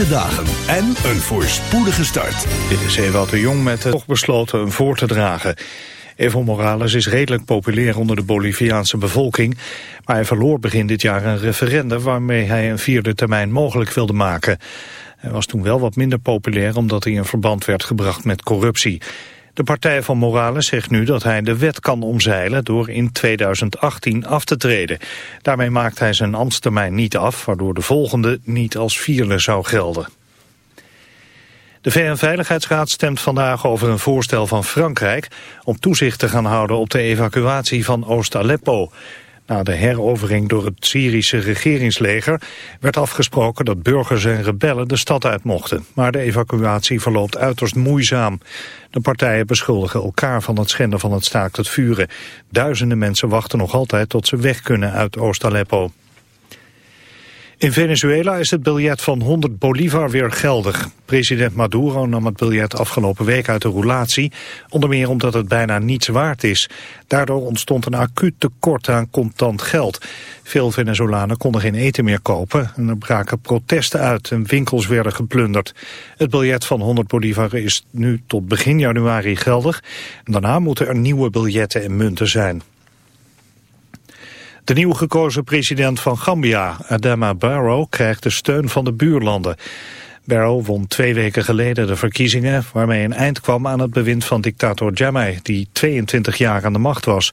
fijne dagen en een voorspoedige start. Dit is Ewout de Jong met het toch besloten een voor te dragen. Evo Morales is redelijk populair onder de Boliviaanse bevolking... maar hij verloor begin dit jaar een referendum... waarmee hij een vierde termijn mogelijk wilde maken. Hij was toen wel wat minder populair omdat hij in verband werd gebracht met corruptie. De partij van Morales zegt nu dat hij de wet kan omzeilen door in 2018 af te treden. Daarmee maakt hij zijn ambtstermijn niet af, waardoor de volgende niet als vierde zou gelden. De VN-veiligheidsraad stemt vandaag over een voorstel van Frankrijk om toezicht te gaan houden op de evacuatie van Oost-Aleppo. Na de herovering door het Syrische regeringsleger werd afgesproken dat burgers en rebellen de stad uit mochten. Maar de evacuatie verloopt uiterst moeizaam. De partijen beschuldigen elkaar van het schenden van het staakt het vuren. Duizenden mensen wachten nog altijd tot ze weg kunnen uit Oost-Aleppo. In Venezuela is het biljet van 100 bolivar weer geldig. President Maduro nam het biljet afgelopen week uit de roulatie, onder meer omdat het bijna niets waard is. Daardoor ontstond een acuut tekort aan contant geld. Veel Venezolanen konden geen eten meer kopen en er braken protesten uit en winkels werden geplunderd. Het biljet van 100 bolivar is nu tot begin januari geldig. Daarna moeten er nieuwe biljetten en munten zijn. De nieuw gekozen president van Gambia, Adama Barrow, krijgt de steun van de buurlanden. Barrow won twee weken geleden de verkiezingen... waarmee een eind kwam aan het bewind van dictator Jammeh... die 22 jaar aan de macht was.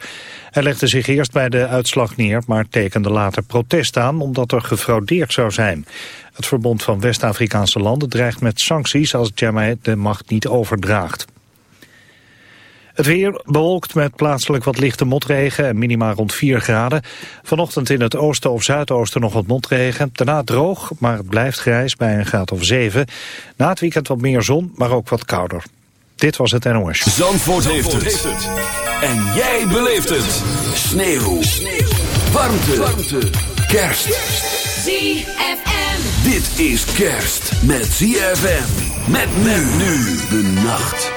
Hij legde zich eerst bij de uitslag neer... maar tekende later protest aan omdat er gefraudeerd zou zijn. Het Verbond van West-Afrikaanse landen dreigt met sancties... als Jammeh de macht niet overdraagt. Het weer bewolkt met plaatselijk wat lichte motregen en minima rond 4 graden. Vanochtend in het oosten of zuidoosten nog wat motregen. Daarna droog, maar het blijft grijs bij een graad of 7. Na het weekend wat meer zon, maar ook wat kouder. Dit was het NOS. Zandvoort, Zandvoort heeft, het. En jij beleeft het. Sneeuw. Sneeuw. Warmte. Warmte. Kerst. ZFM. Dit is kerst met ZFM. Met men nu de nacht.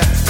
Yeah.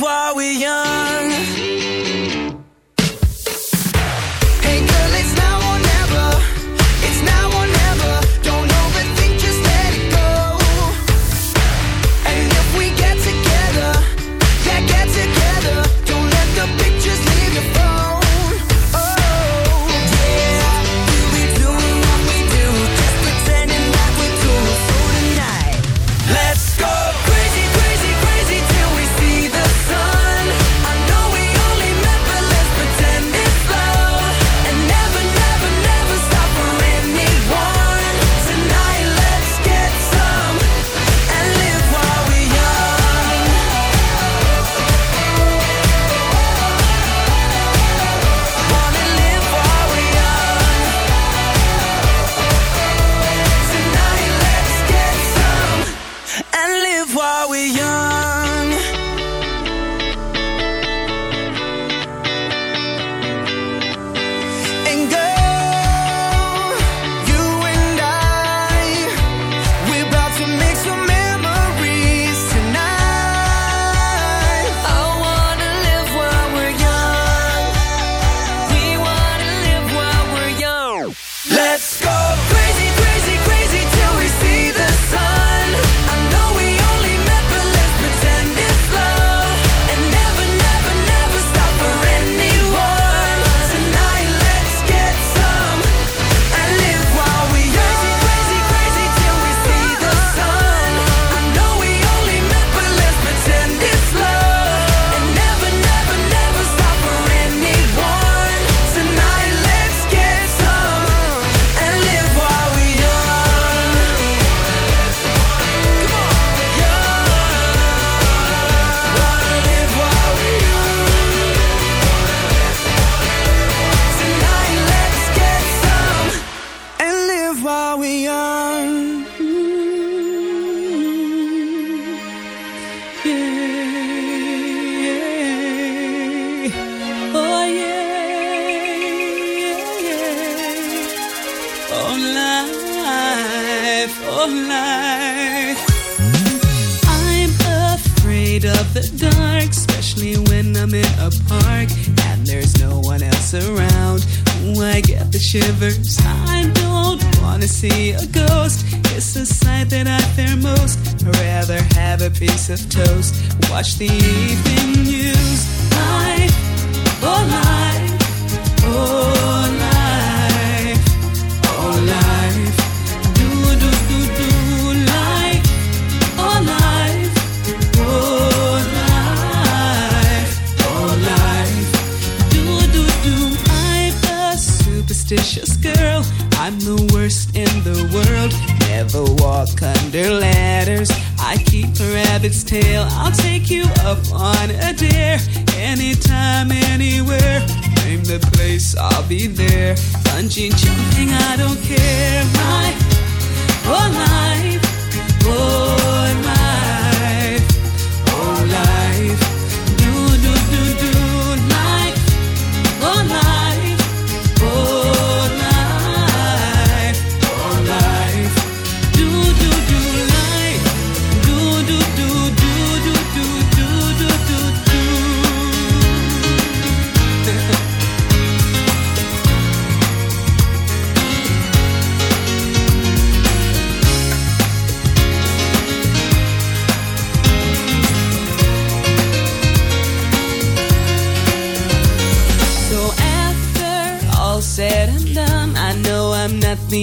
while we're young